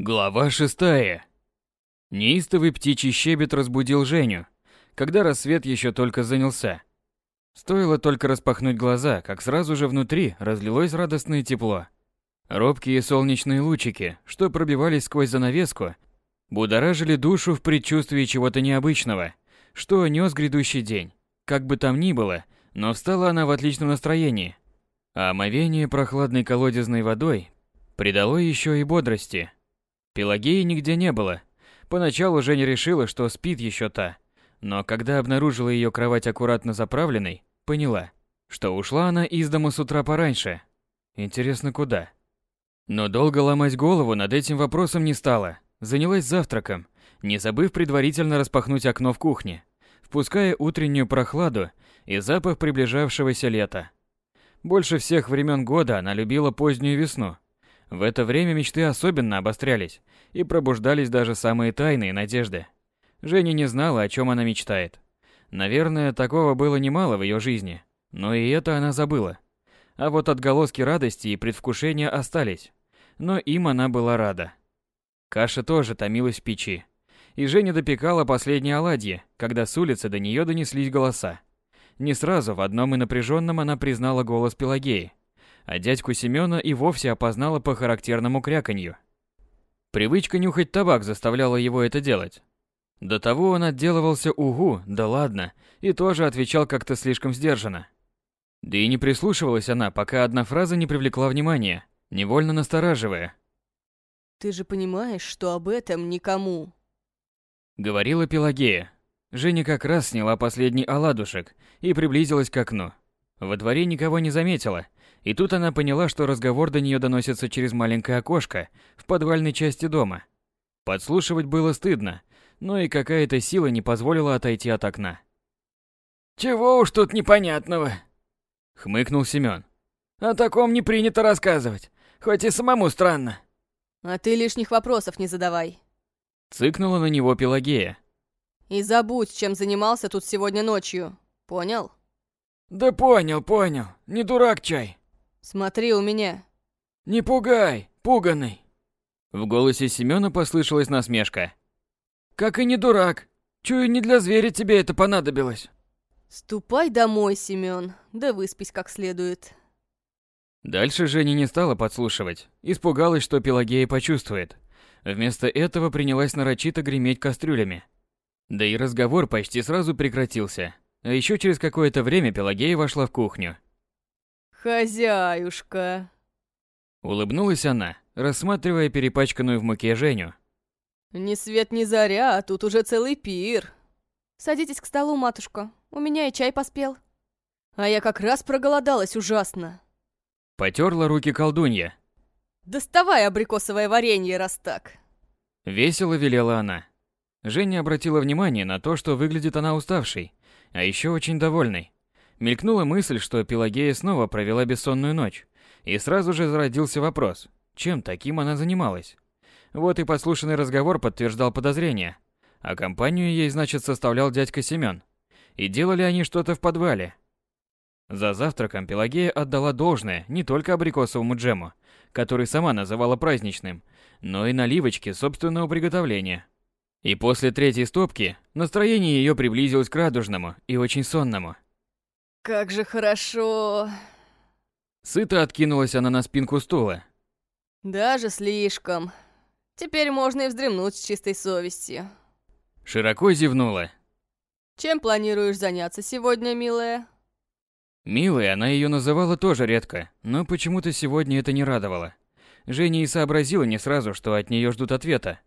Глава шестая. Неистовый птичий щебет разбудил Женю, когда рассвет еще только занялся. Стоило только распахнуть глаза, как сразу же внутри разлилось радостное тепло. Робкие солнечные лучики, что пробивались сквозь занавеску, будоражили душу в предчувствии чего-то необычного, что нес грядущий день. Как бы там ни было, но встала она в отличном настроении. А омовение прохладной колодезной водой придало еще и бодрости – Пелагеи нигде не было. Поначалу Женя решила, что спит еще та. Но когда обнаружила ее кровать аккуратно заправленной, поняла, что ушла она из дома с утра пораньше. Интересно, куда? Но долго ломать голову над этим вопросом не стала. Занялась завтраком, не забыв предварительно распахнуть окно в кухне, впуская утреннюю прохладу и запах приближавшегося лета. Больше всех времен года она любила позднюю весну – в это время мечты особенно обострялись, и пробуждались даже самые тайные надежды. Женя не знала, о чем она мечтает. Наверное, такого было немало в ее жизни, но и это она забыла. А вот отголоски радости и предвкушения остались, но им она была рада. Каша тоже томилась в печи, и Женя допекала последние оладьи, когда с улицы до нее донеслись голоса. Не сразу в одном и напряженном она признала голос Пелагеи, а дядьку Семёна и вовсе опознала по характерному кряканью. Привычка нюхать табак заставляла его это делать. До того он отделывался угу, да ладно, и тоже отвечал как-то слишком сдержанно. Да и не прислушивалась она, пока одна фраза не привлекла внимания, невольно настораживая. «Ты же понимаешь, что об этом никому...» Говорила Пелагея. Женя как раз сняла последний оладушек и приблизилась к окну. Во дворе никого не заметила, и тут она поняла, что разговор до нее доносится через маленькое окошко в подвальной части дома. Подслушивать было стыдно, но и какая-то сила не позволила отойти от окна. «Чего уж тут непонятного?» — хмыкнул Семён. «О таком не принято рассказывать, хоть и самому странно». «А ты лишних вопросов не задавай». Цыкнула на него Пелагея. «И забудь, чем занимался тут сегодня ночью. Понял?» «Да понял, понял. Не дурак чай». Смотри у меня. Не пугай, пуганый. В голосе Семёна послышалась насмешка. Как и не дурак. Чую, не для зверя тебе это понадобилось. Ступай домой, Семён, да выспись как следует. Дальше Женя не стала подслушивать. Испугалась, что Пелагея почувствует. Вместо этого принялась нарочито греметь кастрюлями. Да и разговор почти сразу прекратился. А еще через какое-то время Пелагея вошла в кухню. «Хозяюшка!» Улыбнулась она, рассматривая перепачканную в муке Женю. «Ни свет ни заря, а тут уже целый пир!» «Садитесь к столу, матушка, у меня и чай поспел». «А я как раз проголодалась ужасно!» Потерла руки колдунья. «Доставай абрикосовое варенье, раз так!» Весело велела она. Женя обратила внимание на то, что выглядит она уставшей, а еще очень довольной. Мелькнула мысль, что Пелагея снова провела бессонную ночь, и сразу же зародился вопрос, чем таким она занималась. Вот и подслушанный разговор подтверждал подозрения. А компанию ей, значит, составлял дядька Семен. И делали они что-то в подвале. За завтраком Пелагея отдала должное не только абрикосовому джему, который сама называла праздничным, но и наливочке собственного приготовления. И после третьей стопки настроение ее приблизилось к радужному и очень сонному – как же хорошо. Сыто откинулась она на спинку стула. Даже слишком. Теперь можно и вздремнуть с чистой совестью. Широко зевнула. Чем планируешь заняться сегодня, милая? Милой она ее называла тоже редко, но почему-то сегодня это не радовало. Женя и сообразила не сразу, что от нее ждут ответа.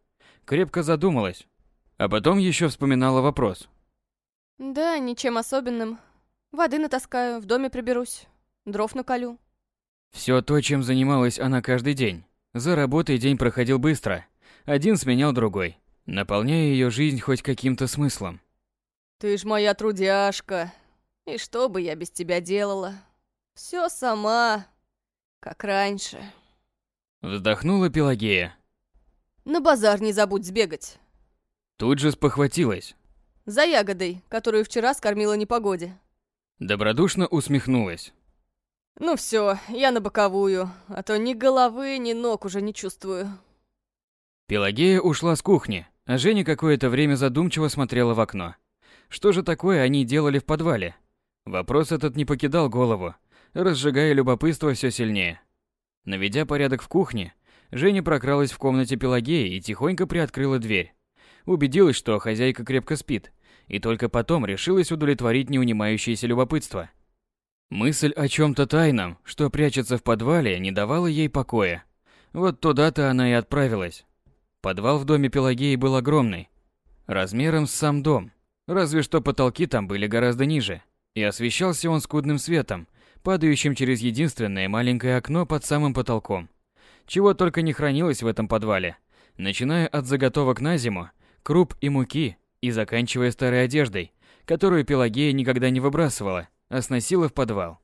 Крепко задумалась, а потом еще вспоминала вопрос. Да, ничем особенным. Воды натаскаю, в доме приберусь, дров наколю. Все то, чем занималась она каждый день. За работой день проходил быстро. Один сменял другой, наполняя ее жизнь хоть каким-то смыслом. Ты ж моя трудяшка. И что бы я без тебя делала? Все сама, как раньше. Вздохнула Пелагея. На базар не забудь сбегать. Тут же спохватилась. За ягодой, которую вчера скормила непогоде. Добродушно усмехнулась. Ну все, я на боковую, а то ни головы, ни ног уже не чувствую. Пелагея ушла с кухни, а Женя какое-то время задумчиво смотрела в окно. Что же такое они делали в подвале? Вопрос этот не покидал голову, разжигая любопытство все сильнее. Наведя порядок в кухне, Женя прокралась в комнате Пелагеи и тихонько приоткрыла дверь. Убедилась, что хозяйка крепко спит, и только потом решилась удовлетворить неунимающееся любопытство. Мысль о чем-то тайном, что прячется в подвале, не давала ей покоя. Вот туда-то она и отправилась. Подвал в доме Пелагеи был огромный, размером с сам дом, разве что потолки там были гораздо ниже, и освещался он скудным светом, падающим через единственное маленькое окно под самым потолком. Чего только не хранилось в этом подвале, начиная от заготовок на зиму, круп и муки, и заканчивая старой одеждой, которую Пелагея никогда не выбрасывала, а сносила в подвал.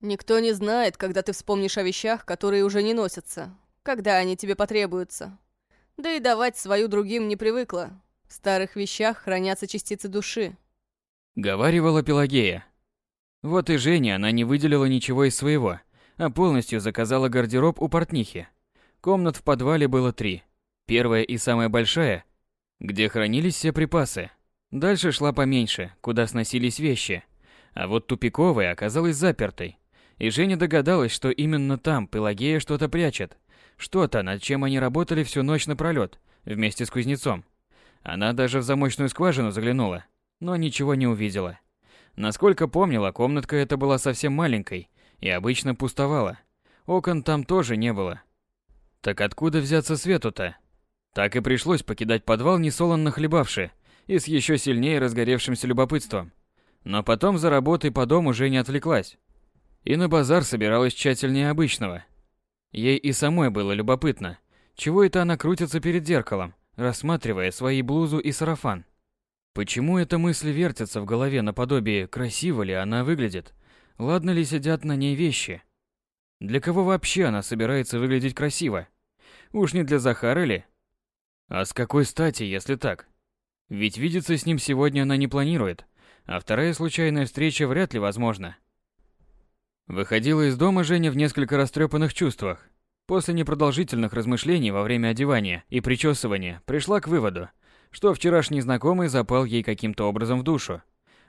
Никто не знает, когда ты вспомнишь о вещах, которые уже не носятся, когда они тебе потребуются. Да и давать свою другим не привыкла. В старых вещах хранятся частицы души. Говаривала Пелагея. Вот и Женя, она не выделила ничего из своего, а полностью заказала гардероб у портнихи. Комнат в подвале было три. Первая и самая большая, где хранились все припасы. Дальше шла поменьше, куда сносились вещи. А вот тупиковая оказалась запертой. И Женя догадалась, что именно там Пелагея что-то прячет. Что-то, над чем они работали всю ночь напролёт, вместе с кузнецом. Она даже в замочную скважину заглянула, но ничего не увидела. Насколько помнила, комнатка эта была совсем маленькой и обычно пустовала. Окон там тоже не было. Так откуда взяться свету-то? Так и пришлось покидать подвал несолоно хлебавши и с еще сильнее разгоревшимся любопытством. Но потом за работой по дому уже не отвлеклась. И на базар собиралась тщательнее обычного – Ей и самой было любопытно, чего это она крутится перед зеркалом, рассматривая свои блузу и сарафан. Почему эта мысль вертится в голове наподобие красиво ли она выглядит, ладно ли сидят на ней вещи? Для кого вообще она собирается выглядеть красиво? Уж не для Захара ли? А с какой стати, если так? Ведь видеться с ним сегодня она не планирует, а вторая случайная встреча вряд ли возможна. Выходила из дома Женя в несколько растрепанных чувствах. После непродолжительных размышлений во время одевания и причесывания пришла к выводу, что вчерашний знакомый запал ей каким-то образом в душу.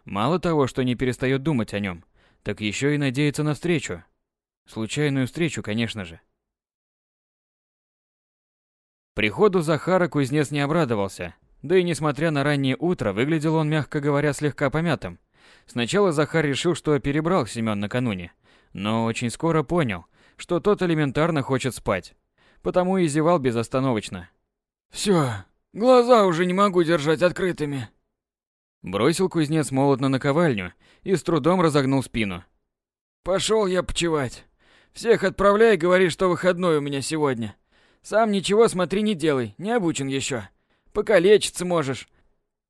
Мало того, что не перестает думать о нем, так еще и надеется на встречу. Случайную встречу, конечно же. Приходу Захара кузнец не обрадовался, да и несмотря на раннее утро, выглядел он, мягко говоря, слегка помятым. Сначала Захар решил, что перебрал Семен накануне, но очень скоро понял, что тот элементарно хочет спать, потому и зевал безостановочно. «Всё, глаза уже не могу держать открытыми». Бросил кузнец молот на наковальню и с трудом разогнул спину. «Пошёл я почевать. Всех отправляй, говори, что выходной у меня сегодня. Сам ничего смотри не делай, не обучен ещё. Покалечиться можешь.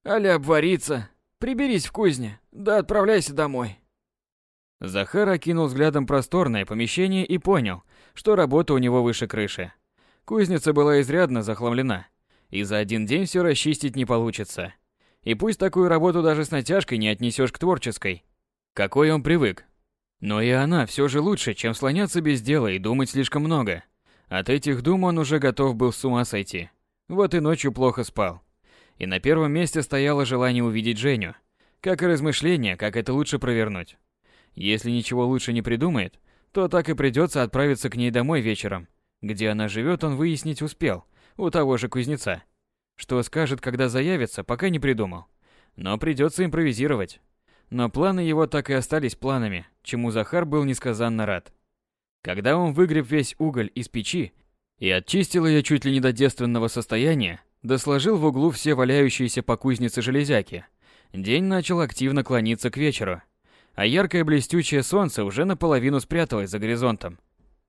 Аля обвариться. Приберись в кузне, да отправляйся домой». Захар окинул взглядом просторное помещение и понял, что работа у него выше крыши. Кузница была изрядно захламлена, и за один день все расчистить не получится. И пусть такую работу даже с натяжкой не отнесешь к творческой, какой он привык. Но и она все же лучше, чем слоняться без дела и думать слишком много. От этих дум он уже готов был с ума сойти. Вот и ночью плохо спал. И на первом месте стояло желание увидеть Женю, как и размышление, как это лучше провернуть. Если ничего лучше не придумает, то так и придется отправиться к ней домой вечером. Где она живет, он выяснить успел, у того же кузнеца. Что скажет, когда заявится, пока не придумал. Но придется импровизировать. Но планы его так и остались планами, чему Захар был несказанно рад. Когда он выгреб весь уголь из печи и очистил ее чуть ли не до девственного состояния, да сложил в углу все валяющиеся по кузнице железяки, день начал активно клониться к вечеру а яркое блестючее солнце уже наполовину спряталось за горизонтом,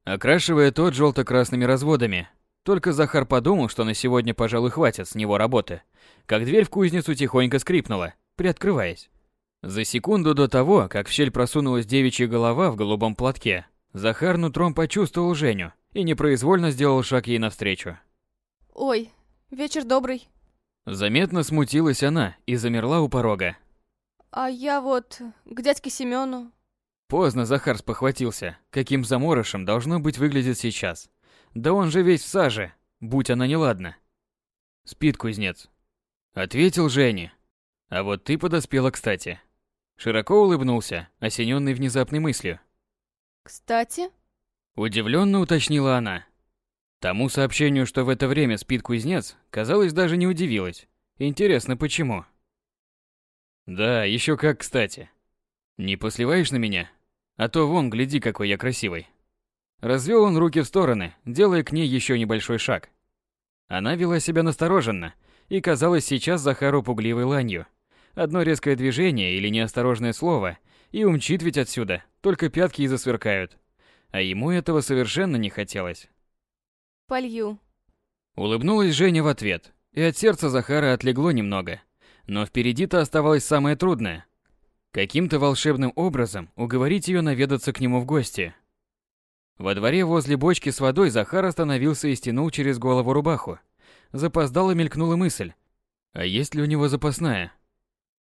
окрашивая тот желто-красными разводами. Только Захар подумал, что на сегодня, пожалуй, хватит с него работы, как дверь в кузницу тихонько скрипнула, приоткрываясь. За секунду до того, как в щель просунулась девичья голова в голубом платке, Захар нутром почувствовал Женю и непроизвольно сделал шаг ей навстречу. «Ой, вечер добрый». Заметно смутилась она и замерла у порога. А я вот к дядьке Семену. Поздно Захар спохватился, каким заморышем должно быть выглядит сейчас. Да он же весь в саже. будь она неладна. Спит кузнец. Ответил Женя. А вот ты подоспела кстати. Широко улыбнулся, осененный внезапной мыслью. Кстати? Удивленно уточнила она. Тому сообщению, что в это время спит кузнец, казалось, даже не удивилась. Интересно, почему? Да, еще как кстати. Не посливаешь на меня? А то вон, гляди, какой я красивый. Развел он руки в стороны, делая к ней еще небольшой шаг. Она вела себя настороженно и казалась сейчас Захару пугливой ланью. Одно резкое движение или неосторожное слово, и умчит ведь отсюда, только пятки и засверкают. А ему этого совершенно не хотелось. Полью. Улыбнулась Женя в ответ, и от сердца Захара отлегло немного. Но впереди-то оставалось самое трудное. Каким-то волшебным образом уговорить ее наведаться к нему в гости. Во дворе возле бочки с водой Захар остановился и стянул через голову рубаху. Запоздало мелькнула мысль. А есть ли у него запасная?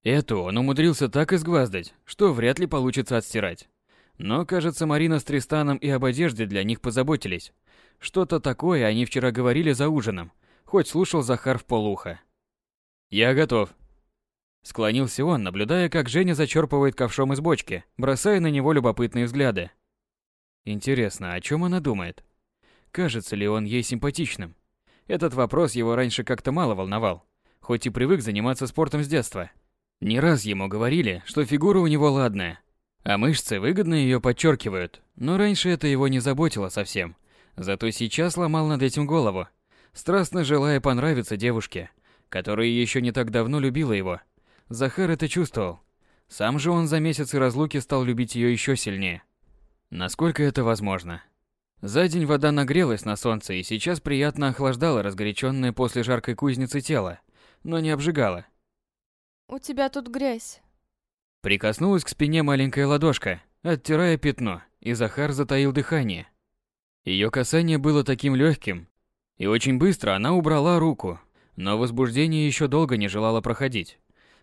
Эту он умудрился так изгваздать, что вряд ли получится отстирать. Но, кажется, Марина с Тристаном и об одежде для них позаботились. Что-то такое они вчера говорили за ужином, хоть слушал Захар в полуха. «Я готов», Склонился он, наблюдая, как Женя зачерпывает ковшом из бочки, бросая на него любопытные взгляды. Интересно, о чем она думает? Кажется ли он ей симпатичным? Этот вопрос его раньше как-то мало волновал, хоть и привык заниматься спортом с детства. Не раз ему говорили, что фигура у него ладная, а мышцы выгодно ее подчеркивают, но раньше это его не заботило совсем. Зато сейчас ломал над этим голову, страстно желая понравиться девушке, которая еще не так давно любила его. Захар это чувствовал. Сам же он за месяцы разлуки стал любить ее еще сильнее. Насколько это возможно? За день вода нагрелась на солнце и сейчас приятно охлаждала разгоряченное после жаркой кузницы тело, но не обжигала. У тебя тут грязь. Прикоснулась к спине маленькая ладошка, оттирая пятно, и Захар затаил дыхание. Ее касание было таким легким, и очень быстро она убрала руку, но возбуждение еще долго не желало проходить.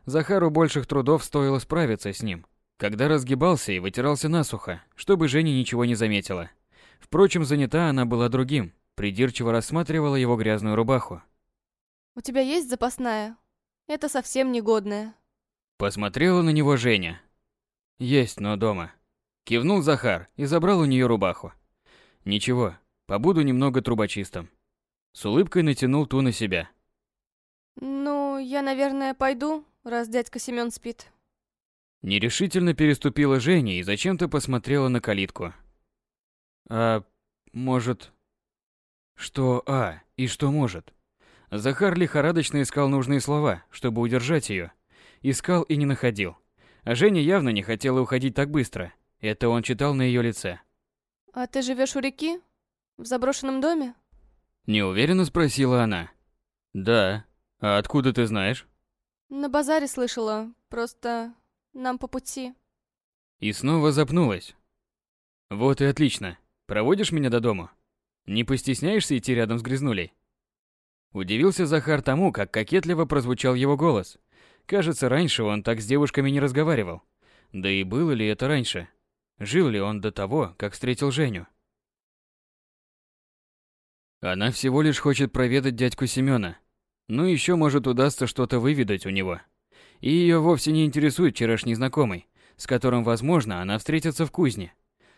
Захару больших трудов стоило справиться с ним, когда разгибался и вытирался насухо, чтобы Женя ничего не заметила. Впрочем, занята она была другим, придирчиво рассматривала его грязную рубаху. «У тебя есть запасная? Это совсем негодная». Посмотрела на него Женя. «Есть, но дома». Кивнул Захар и забрал у нее рубаху. «Ничего, побуду немного трубочистом». С улыбкой натянул ту на себя. «Ну, я, наверное, пойду раз дядька Семён спит. Нерешительно переступила Женя и зачем-то посмотрела на калитку. А может... Что а и что может? Захар лихорадочно искал нужные слова, чтобы удержать ее. Искал и не находил. А Женя явно не хотела уходить так быстро. Это он читал на ее лице. «А ты живешь у реки? В заброшенном доме?» Неуверенно спросила она. «Да. А откуда ты знаешь?» На базаре слышала, просто нам по пути. И снова запнулась. Вот и отлично. Проводишь меня до дома? Не постесняешься идти рядом с грязнулей? Удивился Захар тому, как кокетливо прозвучал его голос. Кажется, раньше он так с девушками не разговаривал. Да и было ли это раньше? Жил ли он до того, как встретил Женю? Она всего лишь хочет проведать дядьку Семёна, ну еще может удастся что-то выведать у него. И ее вовсе не интересует вчерашний знакомый, с которым, возможно, она встретится в кузне.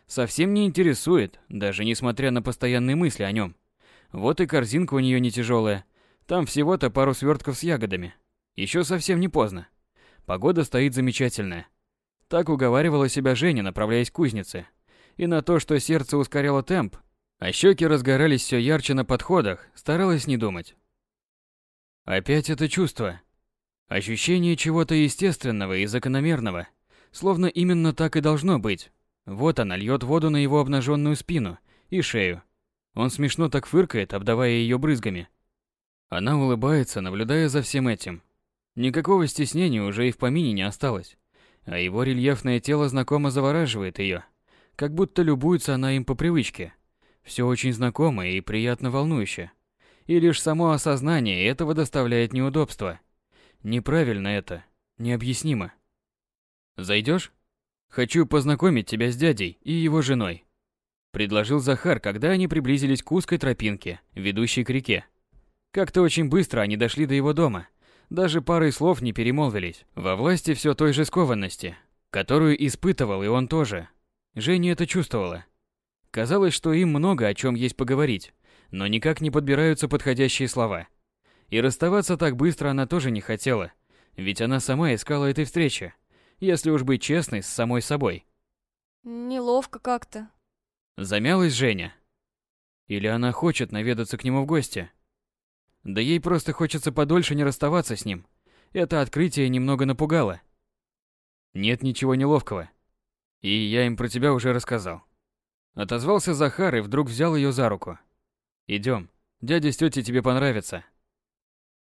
Совсем не интересует, даже несмотря на постоянные мысли о нем. Вот и корзинка у нее не тяжелая. Там всего-то пару свертков с ягодами. Еще совсем не поздно. Погода стоит замечательная. Так уговаривала себя Женя, направляясь к кузнице. И на то, что сердце ускоряло темп, а щеки разгорались все ярче на подходах, старалась не думать. Опять это чувство. Ощущение чего-то естественного и закономерного. Словно именно так и должно быть. Вот она льет воду на его обнаженную спину и шею. Он смешно так фыркает, обдавая ее брызгами. Она улыбается, наблюдая за всем этим. Никакого стеснения уже и в помине не осталось. А его рельефное тело знакомо завораживает ее. Как будто любуется она им по привычке. Все очень знакомо и приятно волнующе и лишь само осознание этого доставляет неудобства. Неправильно это, необъяснимо. Зайдешь? Хочу познакомить тебя с дядей и его женой. Предложил Захар, когда они приблизились к узкой тропинке, ведущей к реке. Как-то очень быстро они дошли до его дома. Даже парой слов не перемолвились. Во власти все той же скованности, которую испытывал и он тоже. Женя это чувствовала. Казалось, что им много о чем есть поговорить, но никак не подбираются подходящие слова. И расставаться так быстро она тоже не хотела, ведь она сама искала этой встречи, если уж быть честной с самой собой. Неловко как-то. Замялась Женя. Или она хочет наведаться к нему в гости? Да ей просто хочется подольше не расставаться с ним. Это открытие немного напугало. Нет ничего неловкого. И я им про тебя уже рассказал. Отозвался Захар и вдруг взял ее за руку. Идем, дядя с тетей тебе понравится.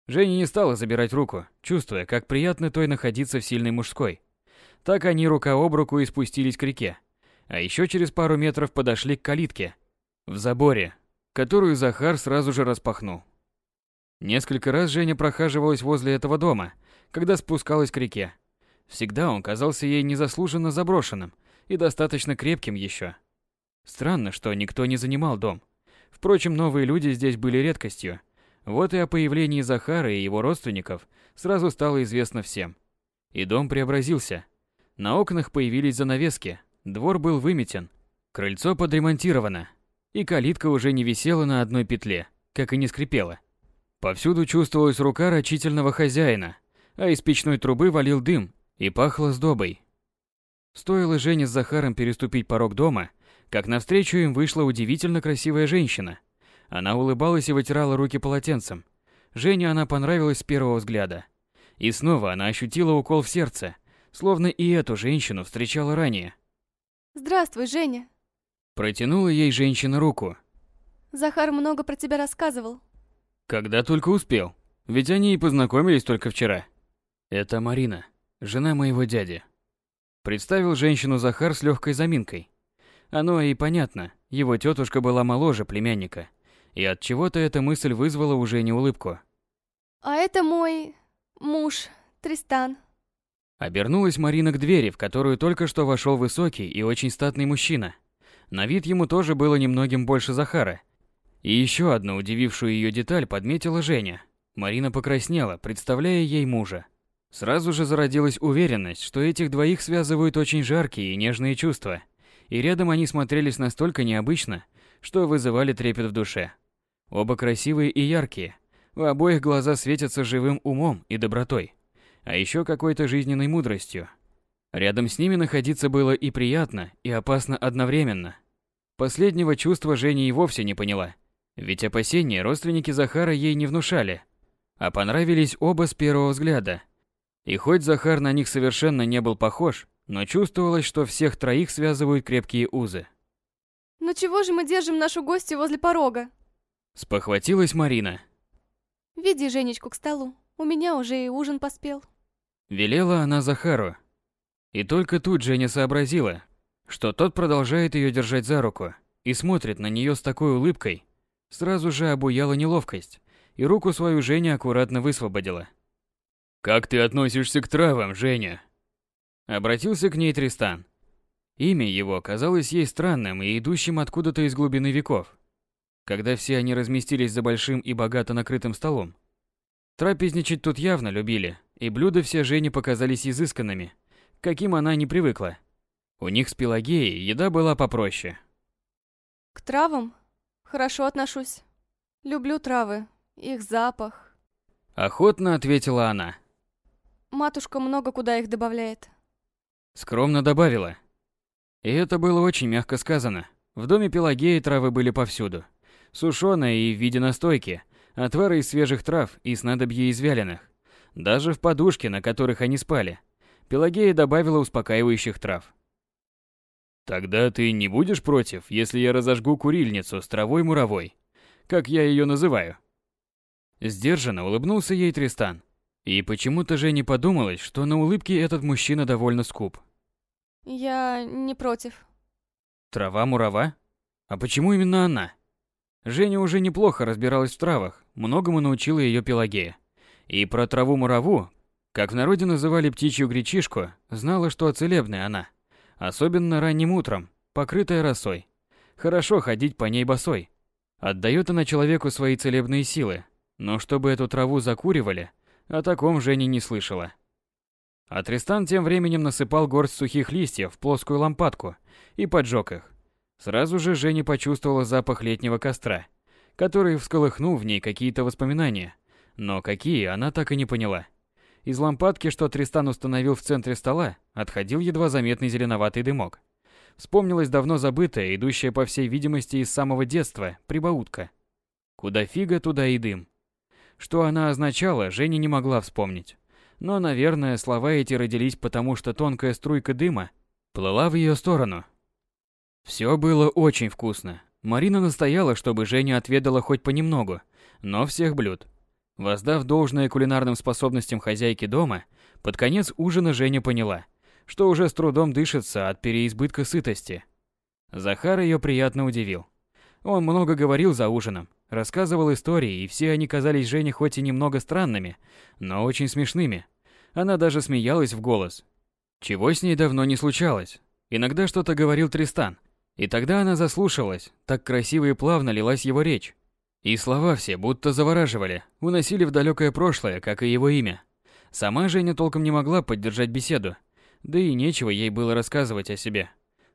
Женя не стала забирать руку, чувствуя, как приятно той находиться в сильной мужской. Так они рука об руку и спустились к реке. А еще через пару метров подошли к калитке. В заборе, которую Захар сразу же распахнул. Несколько раз Женя прохаживалась возле этого дома, когда спускалась к реке. Всегда он казался ей незаслуженно заброшенным и достаточно крепким еще. Странно, что никто не занимал дом. Впрочем, новые люди здесь были редкостью. Вот и о появлении Захара и его родственников сразу стало известно всем. И дом преобразился. На окнах появились занавески, двор был выметен, крыльцо подремонтировано, и калитка уже не висела на одной петле, как и не скрипела. Повсюду чувствовалась рука рачительного хозяина, а из печной трубы валил дым и пахло сдобой. Стоило Жене с Захаром переступить порог дома, как навстречу им вышла удивительно красивая женщина. Она улыбалась и вытирала руки полотенцем. Жене она понравилась с первого взгляда. И снова она ощутила укол в сердце, словно и эту женщину встречала ранее. Здравствуй, Женя. Протянула ей женщина руку. Захар много про тебя рассказывал. Когда только успел. Ведь они и познакомились только вчера. Это Марина, жена моего дяди. Представил женщину Захар с легкой заминкой. Оно и понятно, его тетушка была моложе племянника. И от чего-то эта мысль вызвала уже не улыбку. А это мой муж, Тристан. Обернулась Марина к двери, в которую только что вошел высокий и очень статный мужчина. На вид ему тоже было немногим больше Захара – и еще одну удивившую ее деталь подметила Женя. Марина покраснела, представляя ей мужа. Сразу же зародилась уверенность, что этих двоих связывают очень жаркие и нежные чувства. И рядом они смотрелись настолько необычно, что вызывали трепет в душе. Оба красивые и яркие. У обоих глаза светятся живым умом и добротой. А еще какой-то жизненной мудростью. Рядом с ними находиться было и приятно, и опасно одновременно. Последнего чувства Женя и вовсе не поняла – ведь опасения родственники Захара ей не внушали, а понравились оба с первого взгляда. И хоть Захар на них совершенно не был похож, но чувствовалось, что всех троих связывают крепкие узы. «Ну чего же мы держим нашу гостью возле порога?» Спохватилась Марина. «Веди Женечку к столу, у меня уже и ужин поспел». Велела она Захару. И только тут Женя сообразила, что тот продолжает ее держать за руку и смотрит на нее с такой улыбкой, Сразу же обуяла неловкость, и руку свою Женя аккуратно высвободила. «Как ты относишься к травам, Женя?» Обратился к ней Тристан. Имя его казалось ей странным и идущим откуда-то из глубины веков. Когда все они разместились за большим и богато накрытым столом. Трапезничать тут явно любили, и блюда все Жене показались изысканными, каким она не привыкла. У них с Пелагеей еда была попроще. «К травам Хорошо отношусь. Люблю травы, их запах. Охотно ответила она. Матушка много куда их добавляет. Скромно добавила. И это было очень мягко сказано. В доме Пелагеи травы были повсюду. Сушеные и в виде настойки, отвары из свежих трав и снадобья из вяленых. Даже в подушке, на которых они спали, Пелагея добавила успокаивающих трав. Тогда ты не будешь против, если я разожгу курильницу с травой муровой, как я ее называю? Сдержанно улыбнулся ей Тристан. И почему-то же не подумалось, что на улыбке этот мужчина довольно скуп. Я не против. Трава мурова? А почему именно она? Женя уже неплохо разбиралась в травах, многому научила ее Пелагея. И про траву-мураву, как в народе называли птичью гречишку, знала, что целебная она особенно ранним утром, покрытая росой. Хорошо ходить по ней босой. Отдает она человеку свои целебные силы, но чтобы эту траву закуривали, о таком Женя не слышала. А Тристан тем временем насыпал горсть сухих листьев в плоскую лампадку и поджег их. Сразу же Женя почувствовала запах летнего костра, который всколыхнул в ней какие-то воспоминания, но какие она так и не поняла. Из лампадки, что Тристан установил в центре стола, отходил едва заметный зеленоватый дымок. Вспомнилась давно забытая, идущая по всей видимости из самого детства, прибаутка. Куда фига, туда и дым. Что она означала, Женя не могла вспомнить. Но, наверное, слова эти родились потому, что тонкая струйка дыма плыла в ее сторону. Все было очень вкусно. Марина настояла, чтобы Женя отведала хоть понемногу, но всех блюд. Воздав должное кулинарным способностям хозяйки дома, под конец ужина Женя поняла, что уже с трудом дышится от переизбытка сытости. Захар ее приятно удивил. Он много говорил за ужином, рассказывал истории, и все они казались Жене хоть и немного странными, но очень смешными. Она даже смеялась в голос. Чего с ней давно не случалось. Иногда что-то говорил Тристан, и тогда она заслушалась, так красиво и плавно лилась его речь. И слова все будто завораживали, уносили в далекое прошлое, как и его имя. Сама Женя толком не могла поддержать беседу, да и нечего ей было рассказывать о себе.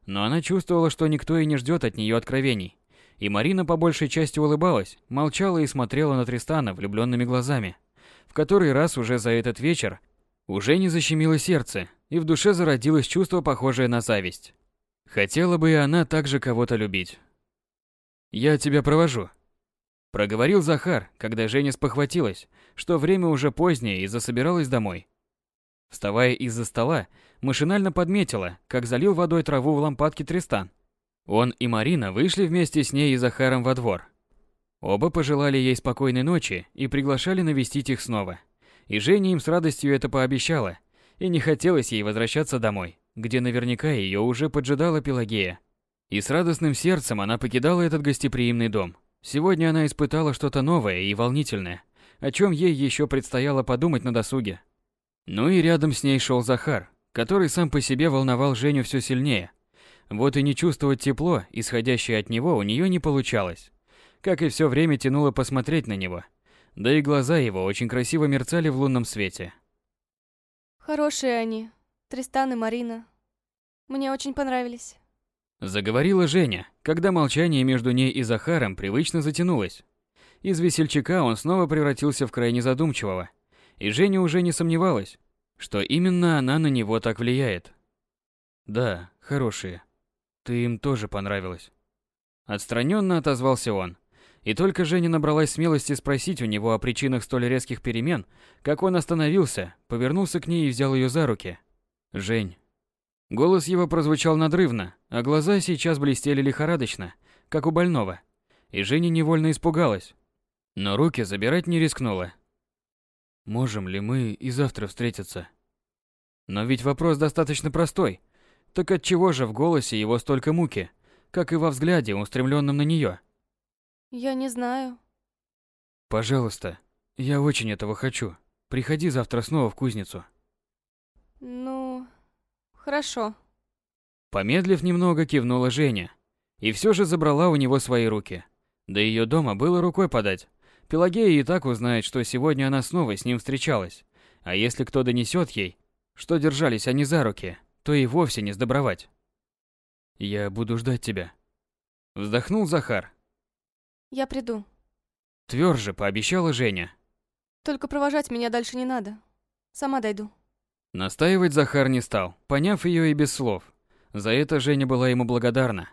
Но она чувствовала, что никто и не ждет от нее откровений. И Марина по большей части улыбалась, молчала и смотрела на Тристана влюбленными глазами. В который раз уже за этот вечер уже не защемило сердце, и в душе зародилось чувство, похожее на зависть. Хотела бы и она также кого-то любить. «Я тебя провожу», — проговорил Захар, когда Женя спохватилась, что время уже позднее и засобиралась домой. Вставая из-за стола, машинально подметила, как залил водой траву в лампадке Тристан. Он и Марина вышли вместе с ней и Захаром во двор. Оба пожелали ей спокойной ночи и приглашали навестить их снова. И Женя им с радостью это пообещала, и не хотелось ей возвращаться домой, где наверняка ее уже поджидала Пелагея. И с радостным сердцем она покидала этот гостеприимный дом. Сегодня она испытала что-то новое и волнительное, о чем ей еще предстояло подумать на досуге. Ну и рядом с ней шел Захар, который сам по себе волновал Женю все сильнее. Вот и не чувствовать тепло, исходящее от него, у нее не получалось. Как и все время тянуло посмотреть на него. Да и глаза его очень красиво мерцали в лунном свете. Хорошие они, Тристан и Марина. Мне очень понравились. Заговорила Женя, когда молчание между ней и Захаром привычно затянулось. Из весельчака он снова превратился в крайне задумчивого – и Женя уже не сомневалась, что именно она на него так влияет. Да, хорошие. Ты им тоже понравилась. Отстраненно отозвался он. И только Женя набралась смелости спросить у него о причинах столь резких перемен, как он остановился, повернулся к ней и взял ее за руки. «Жень». Голос его прозвучал надрывно, а глаза сейчас блестели лихорадочно, как у больного. И Женя невольно испугалась. Но руки забирать не рискнула, Можем ли мы и завтра встретиться? Но ведь вопрос достаточно простой. Так от чего же в голосе его столько муки, как и во взгляде, устремленном на нее? Я не знаю. Пожалуйста, я очень этого хочу. Приходи завтра снова в кузницу. Ну, хорошо. Помедлив немного, кивнула Женя. И все же забрала у него свои руки. До ее дома было рукой подать. Пелагея и так узнает, что сегодня она снова с ним встречалась. А если кто донесет ей, что держались они за руки, то и вовсе не сдобровать. Я буду ждать тебя. Вздохнул Захар. Я приду. Тверже пообещала Женя. Только провожать меня дальше не надо. Сама дойду. Настаивать Захар не стал, поняв ее и без слов. За это Женя была ему благодарна.